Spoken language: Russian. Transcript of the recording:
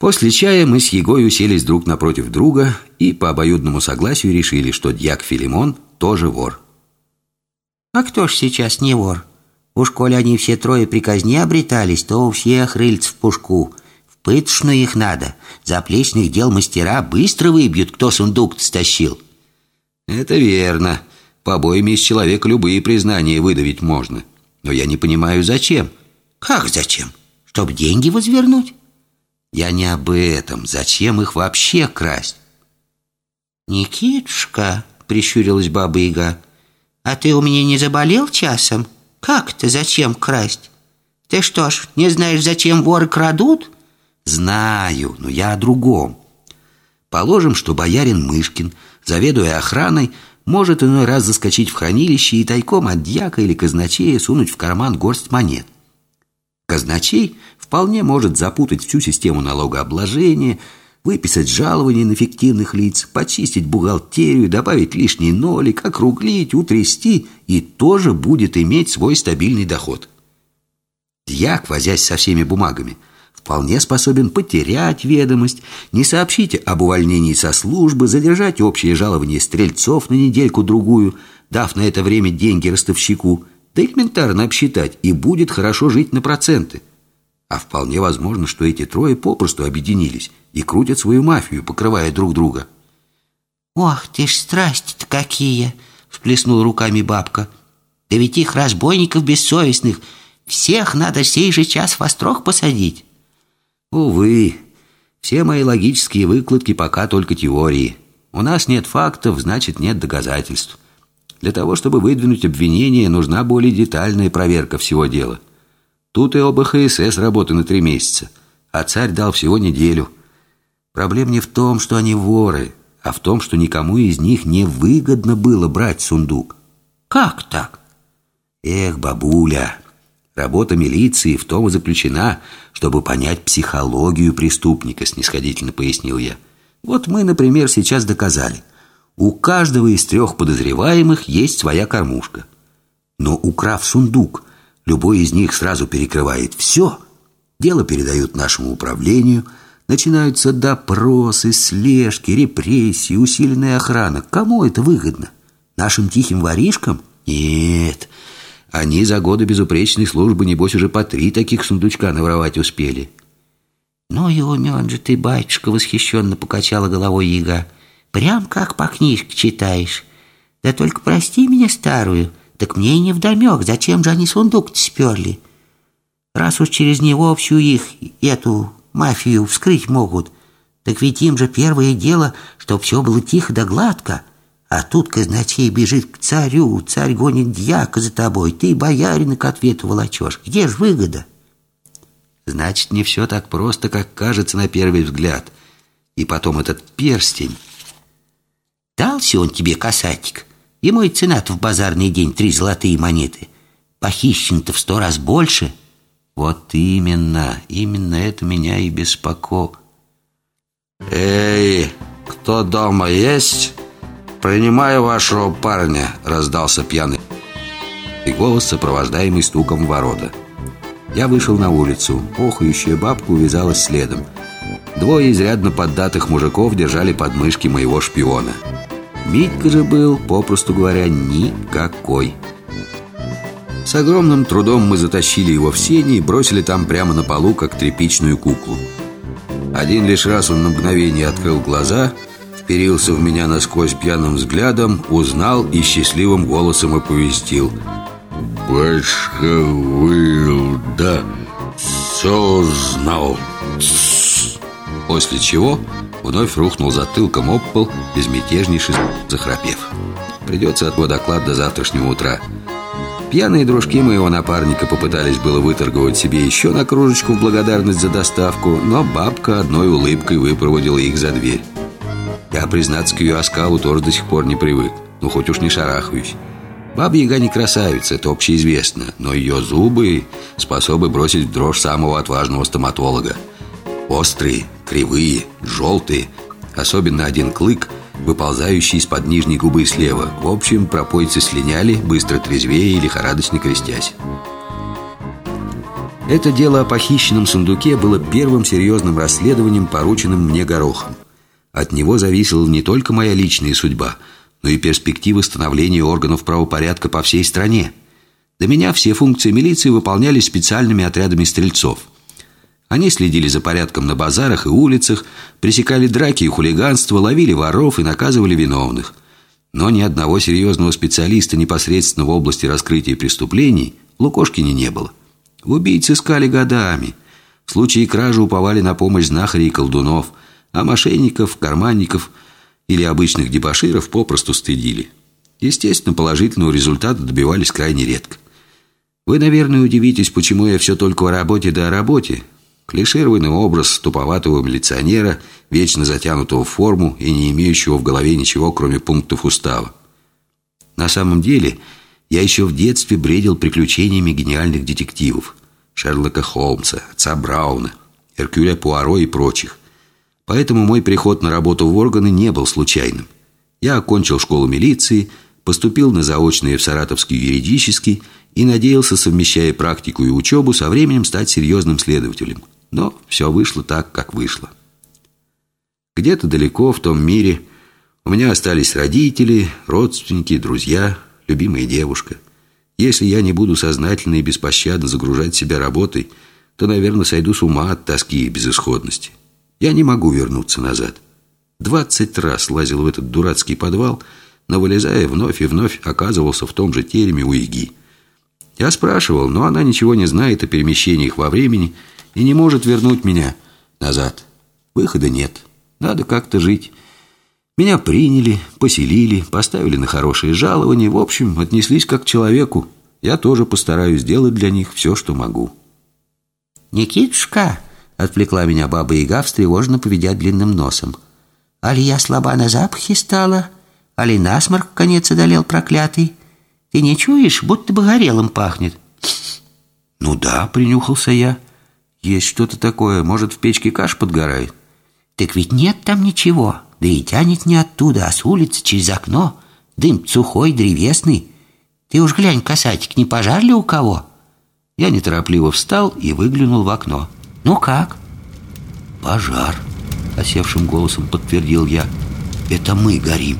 После чая мы с Егой уселись друг напротив друга и по обоюдному согласию решили, что дьяк Филимон тоже вор. А кто ж сейчас не вор? Уж коли они все трое при казне обретались, то у всех рыльц в пушку. В пытошную их надо. Заплечных дел мастера быстро выбьют, кто сундук стащил. Это верно. Побоями из человека любые признания выдавить можно. Но я не понимаю, зачем. Как зачем? Чтоб деньги возвернуть? Я не об этом. Зачем их вообще красть? «Никитушка», — прищурилась баба-яга, «а ты у меня не заболел часом? Как-то зачем красть? Ты что ж, не знаешь, зачем воры крадут?» «Знаю, но я о другом. Положим, что боярин Мышкин, заведуя охраной, может иной раз заскочить в хранилище и тайком от дьяка или казначея сунуть в карман горсть монет. Казначей вполне может запутать всю систему налогообложения, выписать жалования на фиктивных лиц, почистить бухгалтерию, добавить лишний нолик, округлить, утрясти и тоже будет иметь свой стабильный доход. Дьяк, возясь со всеми бумагами, вполне способен потерять ведомость, не сообщить об увольнении со службы, задержать общее жалование стрельцов на недельку-другую, дав на это время деньги ростовщику, да элементарно обсчитать, и будет хорошо жить на проценты – а вполне возможно, что эти трое попросту объединились и крутят свою мафию, покрывая друг друга. «Ох ты ж страсти-то какие!» — всплеснула руками бабка. «Да ведь их разбойников бессовестных всех надо сей же час в острог посадить». «Увы, все мои логические выкладки пока только теории. У нас нет фактов, значит, нет доказательств. Для того, чтобы выдвинуть обвинение, нужна более детальная проверка всего дела». Тут и ОБХСС работы на три месяца, а царь дал всего неделю. Проблема не в том, что они воры, а в том, что никому из них не выгодно было брать сундук. Как так? Эх, бабуля, работа милиции в том и заключена, чтобы понять психологию преступника, снисходительно пояснил я. Вот мы, например, сейчас доказали. У каждого из трех подозреваемых есть своя кормушка. Но украв сундук – Любой из них сразу перекрывает все. Дело передают нашему управлению. Начинаются допросы, слежки, репрессии, усиленная охрана. Кому это выгодно? Нашим тихим воришкам? Нет. Они за годы безупречной службы, небось, уже по три таких сундучка наворовать успели. «Ну и умен же ты, батюшка!» — восхищенно покачала головой яга. «Прям как по книжке читаешь. Да только прости меня старую. Так мне и не вдомек, зачем же они сундук сперли? Раз уж через него всю их, эту мафию вскрыть могут, так ведь им же первое дело, чтоб все было тихо да гладко. А тут казначей бежит к царю, царь гонит дьяка за тобой, ты боярина к ответу волочешь. Где ж выгода? Значит, не все так просто, как кажется на первый взгляд. И потом этот перстень. Дался он тебе, касатик? И цена-то в базарный день три золотые монеты. Похищен-то в сто раз больше. Вот именно, именно это меня и беспокоит. «Эй, кто дома есть? Принимаю вашего парня», — раздался пьяный и голос, сопровождаемый стуком ворота. Я вышел на улицу. Охающая бабка увязалась следом. Двое изрядно поддатых мужиков держали подмышки моего шпиона. Митька же был, попросту говоря, никакой. С огромным трудом мы затащили его в сени и бросили там прямо на полу, как тряпичную куклу. Один лишь раз он на мгновение открыл глаза, вперился в меня насквозь пьяным взглядом, узнал и счастливым голосом оповестил. «Башка выл, да, все знал». После чего вновь рухнул затылком об пол, безмятежнейший захрапев. Придется от доклад до завтрашнего утра. Пьяные дружки моего напарника попытались было выторговать себе еще на кружечку в благодарность за доставку, но бабка одной улыбкой выпроводила их за дверь. Я, признаться, к ее оскалу тоже до сих пор не привык, ну хоть уж не шарахаюсь. Баба-яга не красавица, это общеизвестно, но ее зубы способны бросить в дрожь самого отважного стоматолога. Острые, кривые, желтые, особенно один клык, выползающий из-под нижней губы слева. В общем, пропойцы слиняли, быстро трезвее и лихорадочно крестясь. Это дело о похищенном сундуке было первым серьезным расследованием, порученным мне Горохом. От него зависела не только моя личная судьба, но и перспективы становления органов правопорядка по всей стране. До меня все функции милиции выполнялись специальными отрядами стрельцов. Они следили за порядком на базарах и улицах, пресекали драки и хулиганство, ловили воров и наказывали виновных. Но ни одного серьезного специалиста непосредственно в области раскрытия преступлений Лукошкине не было. Убийцы искали годами. В случае кражи уповали на помощь знахарей и колдунов, а мошенников, карманников или обычных дебоширов попросту стыдили. Естественно, положительного результата добивались крайне редко. Вы, наверное, удивитесь, почему я все только о работе да о работе. Клишированный образ туповатого милиционера, вечно затянутого в форму и не имеющего в голове ничего, кроме пунктов устава. На самом деле, я еще в детстве бредил приключениями гениальных детективов. Шерлока Холмса, отца Брауна, Эркюля Пуаро и прочих. Поэтому мой приход на работу в органы не был случайным. Я окончил школу милиции, поступил на заочные в Саратовский юридический и надеялся, совмещая практику и учебу, со временем стать серьезным следователем. Но все вышло так, как вышло. Где-то далеко в том мире у меня остались родители, родственники, друзья, любимая девушка. Если я не буду сознательно и беспощадно загружать себя работой, то, наверное, сойду с ума от тоски и безысходности. Я не могу вернуться назад. Двадцать раз лазил в этот дурацкий подвал, но, вылезая вновь и вновь, оказывался в том же тереме у Иги. Я спрашивал, но она ничего не знает о перемещениях во времени и не может вернуть меня назад. Выхода нет. Надо как-то жить. Меня приняли, поселили, поставили на хорошее жалование. В общем, отнеслись как к человеку. Я тоже постараюсь сделать для них все, что могу. «Никитушка!» — отвлекла меня баба Яга, встревоженно поведя длинным носом. «Али я слаба на запахе стала? Али насморк конец одолел проклятый? Ты не чуешь, будто бы горелым пахнет?» «Ну да», — принюхался я. Есть что-то такое. Может, в печке каш подгорает? Так ведь нет там ничего. Да и тянет не оттуда, а с улицы через окно. Дым сухой, древесный. Ты уж глянь, касатик, не пожар ли у кого? Я неторопливо встал и выглянул в окно. Ну как? Пожар, осевшим голосом подтвердил я. Это мы горим.